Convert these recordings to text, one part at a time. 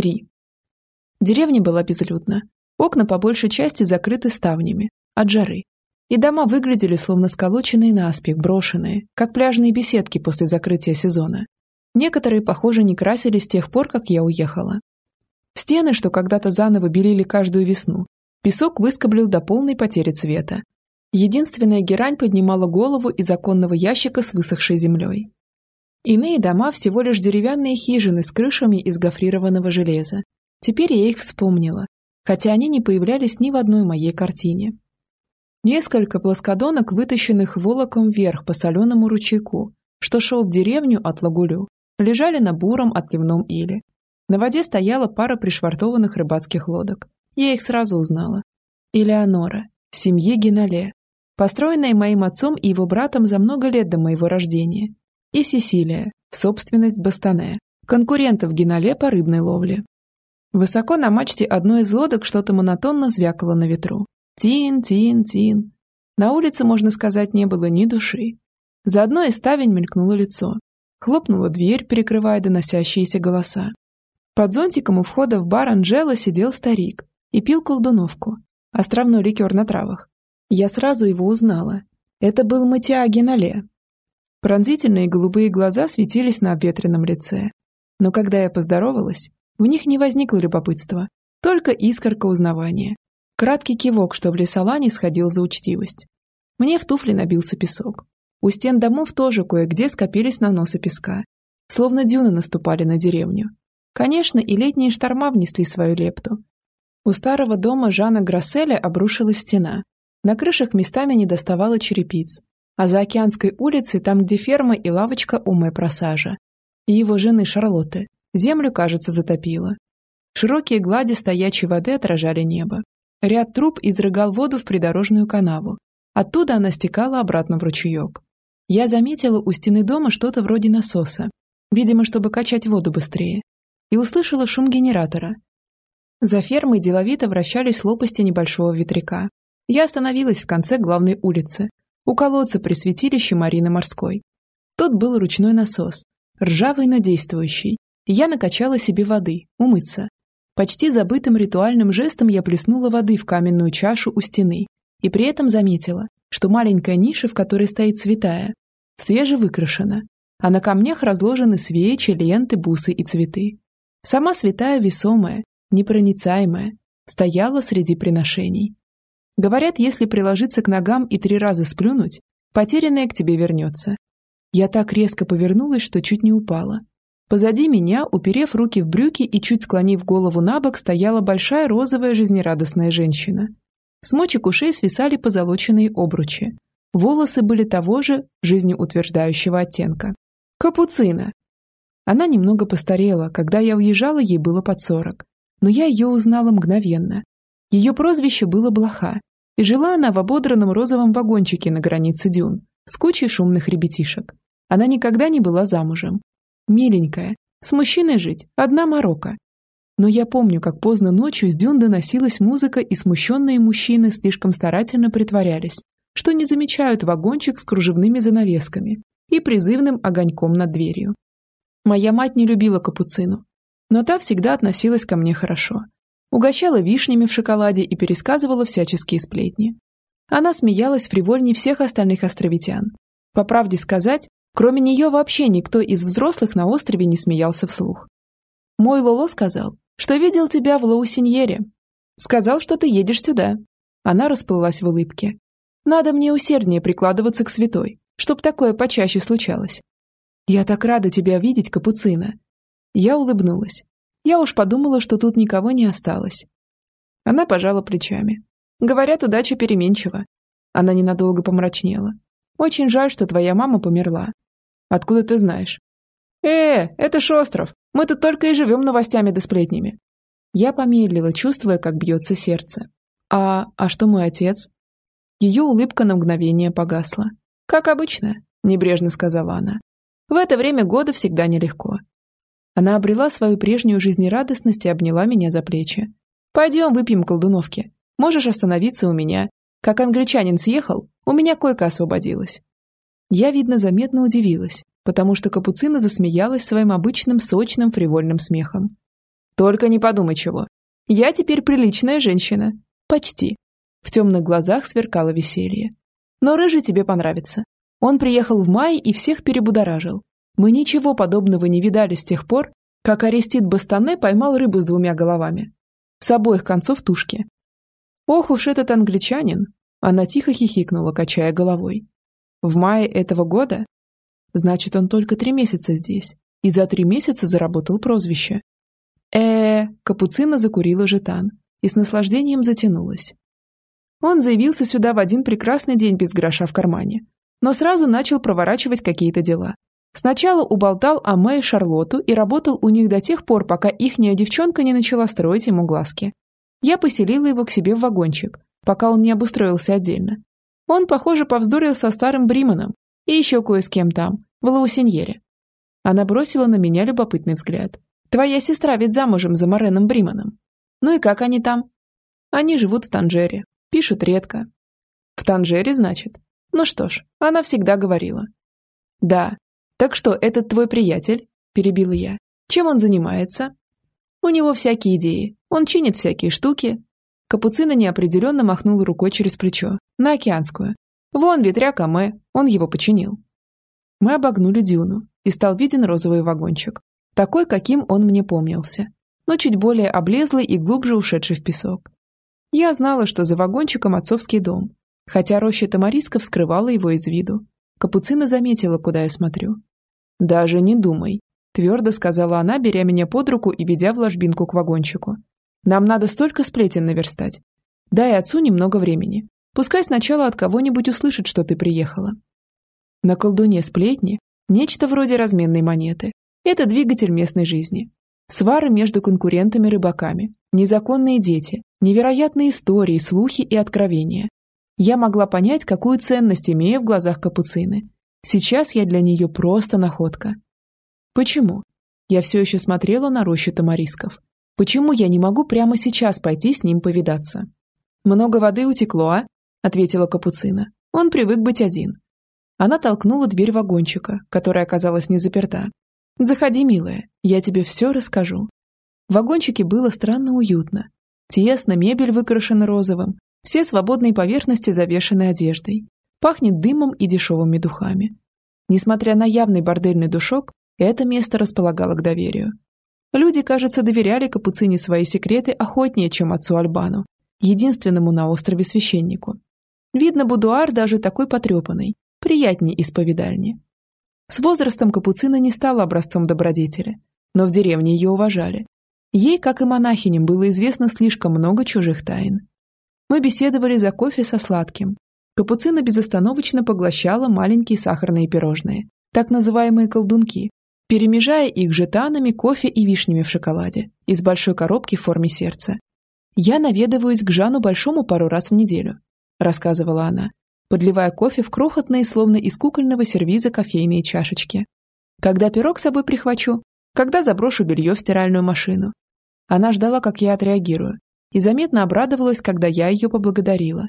Три. Деревня была безлюдна. Окна по большей части закрыты ставнями, от жары. И дома выглядели словно сколоченные наспех, брошенные, как пляжные беседки после закрытия сезона. Некоторые, похоже, не красились с тех пор, как я уехала. Стены, что когда-то заново белили каждую весну, песок выскоблил до полной потери цвета. Единственная герань поднимала голову из оконного ящика с высохшей землей. Иные дома всего лишь деревянные хижины с крышами из гофрированного железа. Теперь я их вспомнила, хотя они не появлялись ни в одной моей картине. Несколько плоскодонок, вытащенных волоком вверх по соленому ручейку, что шел в деревню от Лагулю, лежали на буром отливном иле. На воде стояла пара пришвартованных рыбацких лодок. Я их сразу узнала. Элеонора, семьи Генале, построенная моим отцом и его братом за много лет до моего рождения, и Сесилия, собственность Бастане, конкурентов Генале по рыбной ловле. Высоко на мачте одной из лодок что-то монотонно звякало на ветру. Тин, тин, тин. На улице, можно сказать, не было ни души. За одной из ставень мелькнуло лицо. Хлопнула дверь, перекрывая доносящиеся голоса. Под зонтиком у входа в бар Анжела сидел старик и пил колдуновку, островной ликер на травах. Я сразу его узнала. Это был Матиа Генале, Пронзительные голубые глаза светились на обветренном лице. Но когда я поздоровалась, в них не возникло любопытства, только искорка узнавания. Краткий кивок, что в лесолане сходил за учтивость. Мне в туфли набился песок. У стен домов тоже кое-где скопились наносы песка. Словно дюны наступали на деревню. Конечно, и летние шторма внесли свою лепту. У старого дома Жана Грасселя обрушилась стена. На крышах местами не доставало черепиц, а за Океанской улицей, там, где ферма и лавочка у Просажа, и его жены Шарлотты, землю, кажется, затопило. Широкие глади стоячей воды отражали небо. Ряд труб изрыгал воду в придорожную канаву. Оттуда она стекала обратно в ручеек. Я заметила у стены дома что-то вроде насоса, видимо, чтобы качать воду быстрее, и услышала шум генератора. За фермой деловито вращались лопасти небольшого ветряка. Я остановилась в конце главной улицы, у колодца при святилище Марины Морской. Тот был ручной насос, ржавый, но действующий. Я накачала себе воды, умыться. Почти забытым ритуальным жестом я плеснула воды в каменную чашу у стены и при этом заметила, что маленькая ниша, в которой стоит святая, свежевыкрашена, а на камнях разложены свечи, ленты, бусы и цветы. Сама святая весомая, непроницаемая, стояла среди приношений. Говорят, если приложиться к ногам и три раза сплюнуть, потерянное к тебе вернется. Я так резко повернулась, что чуть не упала. Позади меня, уперев руки в брюки и чуть склонив голову на бок, стояла большая розовая жизнерадостная женщина. С мочек ушей свисали позолоченные обручи. Волосы были того же жизнеутверждающего оттенка. Капуцина. Она немного постарела, когда я уезжала, ей было под сорок. Но я ее узнала мгновенно. Ее прозвище было Блоха, и жила она в ободранном розовом вагончике на границе дюн с кучей шумных ребятишек. Она никогда не была замужем. Миленькая, с мужчиной жить, одна морока. Но я помню, как поздно ночью с дюн доносилась музыка, и смущенные мужчины слишком старательно притворялись, что не замечают вагончик с кружевными занавесками и призывным огоньком над дверью. Моя мать не любила капуцину, но та всегда относилась ко мне хорошо – угощала вишнями в шоколаде и пересказывала всяческие сплетни. Она смеялась фривольней всех остальных островитян. По правде сказать, кроме нее вообще никто из взрослых на острове не смеялся вслух. Мой Лоло сказал, что видел тебя в Лоусиньере. Сказал, что ты едешь сюда. Она расплылась в улыбке. Надо мне усерднее прикладываться к святой, чтоб такое почаще случалось. Я так рада тебя видеть, Капуцина. Я улыбнулась. Я уж подумала, что тут никого не осталось. Она пожала плечами. Говорят, удача переменчива. Она ненадолго помрачнела. Очень жаль, что твоя мама померла. Откуда ты знаешь? Э, это ж остров. Мы тут только и живем новостями да сплетнями. Я помедлила, чувствуя, как бьется сердце. А, а что мой отец? Ее улыбка на мгновение погасла. Как обычно, небрежно сказала она. В это время года всегда нелегко. Она обрела свою прежнюю жизнерадостность и обняла меня за плечи. «Пойдем выпьем колдуновки. Можешь остановиться у меня. Как англичанин съехал, у меня койка освободилась». Я, видно, заметно удивилась, потому что Капуцина засмеялась своим обычным сочным фривольным смехом. Только не подумай чего. Я теперь приличная женщина. Почти. В темных глазах сверкало веселье. Но рыжий тебе понравится. Он приехал в мае и всех перебудоражил. Мы ничего подобного не видали с тех пор, как Арестит Бастане поймал рыбу с двумя головами. С обоих концов тушки. Ох уж этот англичанин! Она тихо хихикнула, качая головой. В мае этого года? Значит, он только три месяца здесь. И за три месяца заработал прозвище. э, -э Капуцина закурила жетан и с наслаждением затянулась. Он заявился сюда в один прекрасный день без гроша в кармане, но сразу начал проворачивать какие-то дела. Сначала уболтал о Мэй Шарлотту и работал у них до тех пор, пока ихняя девчонка не начала строить ему глазки. Я поселила его к себе в вагончик, пока он не обустроился отдельно. Он, похоже, повздорил со старым Бриманом и еще кое с кем там, в Лаусеньере. Она бросила на меня любопытный взгляд. «Твоя сестра ведь замужем за Мореном Бриманом. Ну и как они там?» «Они живут в Танжере. Пишут редко». «В Танжере, значит?» «Ну что ж, она всегда говорила». «Да. Так что, этот твой приятель?» – перебила я. «Чем он занимается?» «У него всякие идеи. Он чинит всякие штуки». Капуцина неопределенно махнул рукой через плечо. На Океанскую. «Вон ветряк Аме. Он его починил». Мы обогнули дюну, и стал виден розовый вагончик. Такой, каким он мне помнился, но чуть более облезлый и глубже ушедший в песок. Я знала, что за вагончиком отцовский дом, хотя роща тамарисков скрывала его из виду. Капуцина заметила, куда я смотрю. «Даже не думай», – твердо сказала она, беря меня под руку и ведя в ложбинку к вагончику. «Нам надо столько сплетен наверстать. Дай отцу немного времени. Пускай сначала от кого-нибудь услышит, что ты приехала». На колдуне сплетни Нечто вроде разменной монеты. Это двигатель местной жизни. Свары между конкурентами-рыбаками, незаконные дети, невероятные истории, слухи и откровения. Я могла понять, какую ценность имею в глазах капуцины. Сейчас я для нее просто находка. Почему? Я все еще смотрела на рощу тамарисков. Почему я не могу прямо сейчас пойти с ним повидаться? «Много воды утекло, а?» – ответила Капуцина. «Он привык быть один. Она толкнула дверь вагончика, которая оказалась не заперта. «Заходи, милая, я тебе все расскажу». В вагончике было странно уютно. Тесно, мебель выкрашена розовым, все свободные поверхности завешены одеждой. Пахнет дымом и дешевыми духами. Несмотря на явный бордельный душок, это место располагало к доверию. Люди, кажется, доверяли Капуцине свои секреты охотнее, чем отцу Альбану, единственному на острове священнику. Видно, будуар даже такой потрепанный, приятнее исповедальни. С возрастом Капуцина не стала образцом добродетели, но в деревне ее уважали. Ей, как и монахиням, было известно слишком много чужих тайн. Мы беседовали за кофе со сладким. Капуцина безостановочно поглощала маленькие сахарные пирожные, так называемые колдунки, перемежая их жетанами, кофе и вишнями в шоколаде из большой коробки в форме сердца. «Я наведываюсь к Жану Большому пару раз в неделю», – рассказывала она, подливая кофе в крохотные, словно из кукольного сервиза кофейные чашечки. Когда пирог с собой прихвачу, когда заброшу белье в стиральную машину. Она ждала, как я отреагирую, и заметно обрадовалась, когда я ее поблагодарила.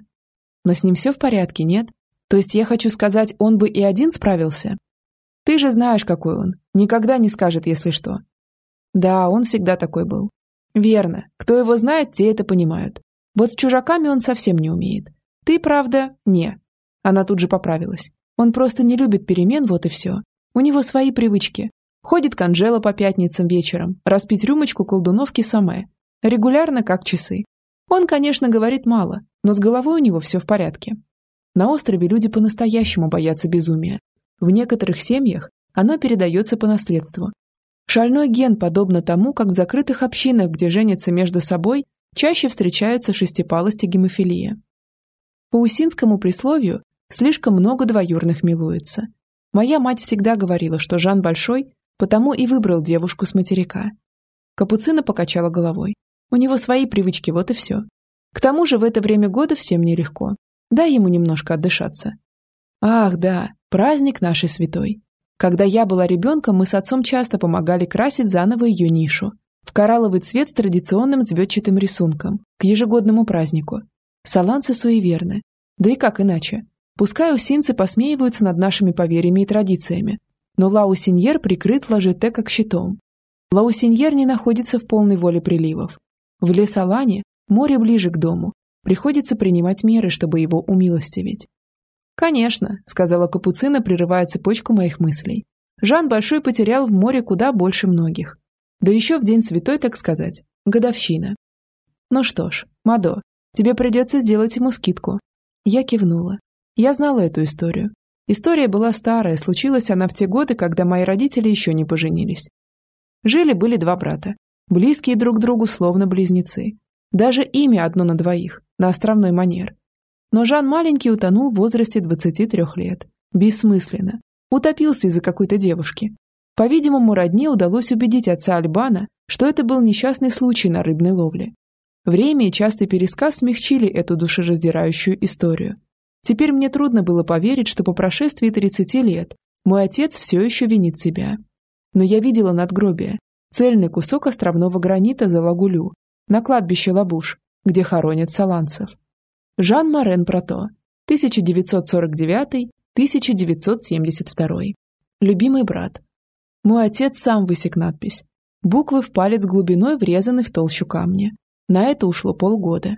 Но с ним все в порядке, нет? То есть я хочу сказать, он бы и один справился? Ты же знаешь, какой он. Никогда не скажет, если что. Да, он всегда такой был. Верно. Кто его знает, те это понимают. Вот с чужаками он совсем не умеет. Ты, правда, не. Она тут же поправилась. Он просто не любит перемен, вот и все. У него свои привычки. Ходит к Анжела по пятницам вечером, распить рюмочку колдуновки самая. Регулярно, как часы. Он, конечно, говорит мало, но с головой у него все в порядке. На острове люди по-настоящему боятся безумия. В некоторых семьях оно передается по наследству. Шальной ген, подобно тому, как в закрытых общинах, где женятся между собой, чаще встречаются шестипалость и гемофилия. По усинскому присловию Слишком много двоюрных милуется. Моя мать всегда говорила, что Жан большой, потому и выбрал девушку с материка. Капуцина покачала головой. У него свои привычки, вот и все. К тому же в это время года всем нелегко. Дай ему немножко отдышаться. Ах, да, праздник нашей святой. Когда я была ребенком, мы с отцом часто помогали красить заново ее нишу. В коралловый цвет с традиционным звездчатым рисунком, к ежегодному празднику. Саланцы суеверны. Да и как иначе? Пускай усинцы посмеиваются над нашими поверьями и традициями, но Лаусиньер прикрыт ложете как щитом. Лаусиньер не находится в полной воле приливов. В Лесалане море ближе к дому. Приходится принимать меры, чтобы его умилостивить. «Конечно», — сказала Капуцина, прерывая цепочку моих мыслей. Жан Большой потерял в море куда больше многих. Да еще в день святой, так сказать. Годовщина. Ну что ж, Мадо, тебе придется сделать ему скидку. Я кивнула. Я знала эту историю. История была старая, случилась она в те годы, когда мои родители еще не поженились. Жили-были два брата, близкие друг другу словно близнецы. Даже имя одно на двоих, на островной манер. Но Жан маленький утонул в возрасте 23 лет. Бессмысленно. Утопился из-за какой-то девушки. По-видимому, родне удалось убедить отца Альбана, что это был несчастный случай на рыбной ловле. Время и частый пересказ смягчили эту душераздирающую историю. Теперь мне трудно было поверить, что по прошествии 30 лет мой отец все еще винит себя. Но я видела надгробие, цельный кусок островного гранита за Лагулю, на кладбище Лабуш, где хоронят саланцев. Жан Морен Прото, 1949-1972. Любимый брат. Мой отец сам высек надпись. Буквы в палец глубиной врезаны в толщу камня. На это ушло полгода.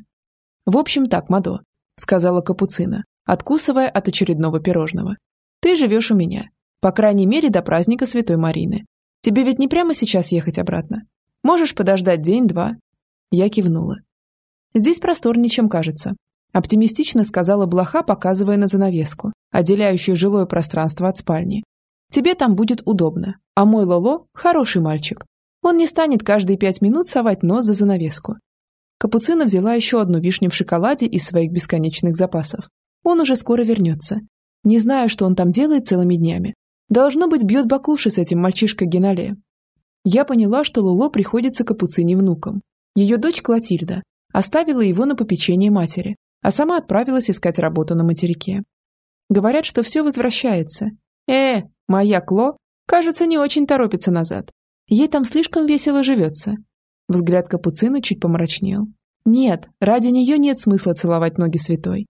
«В общем так, Мадо», — сказала Капуцина, откусывая от очередного пирожного. «Ты живешь у меня. По крайней мере, до праздника Святой Марины. Тебе ведь не прямо сейчас ехать обратно. Можешь подождать день-два». Я кивнула. «Здесь просторнее, чем кажется», — оптимистично сказала Блоха, показывая на занавеску, отделяющую жилое пространство от спальни. «Тебе там будет удобно, а мой Лоло — хороший мальчик. Он не станет каждые пять минут совать нос за занавеску. Капуцина взяла еще одну вишню в шоколаде из своих бесконечных запасов. Он уже скоро вернется. Не знаю, что он там делает целыми днями. Должно быть, бьет баклуши с этим мальчишкой Генале. Я поняла, что Луло приходится Капуцине внуком. Ее дочь Клотильда оставила его на попечение матери, а сама отправилась искать работу на материке. Говорят, что все возвращается. Э, моя Кло, кажется, не очень торопится назад. Ей там слишком весело живется. Взгляд Капуцина чуть помрачнел. Нет, ради нее нет смысла целовать ноги святой.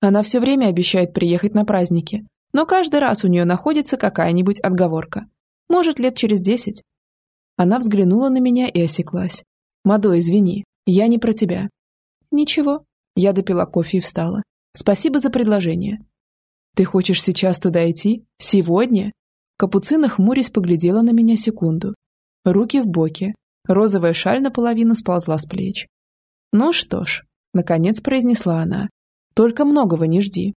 Она все время обещает приехать на праздники, но каждый раз у нее находится какая-нибудь отговорка. Может, лет через десять. Она взглянула на меня и осеклась. «Мадо, извини, я не про тебя». «Ничего». Я допила кофе и встала. «Спасибо за предложение». «Ты хочешь сейчас туда идти? Сегодня?» Капуцина хмурясь поглядела на меня секунду. Руки в боки. Розовая шаль наполовину сползла с плеч. «Ну что ж», — наконец произнесла она, только многого не жди.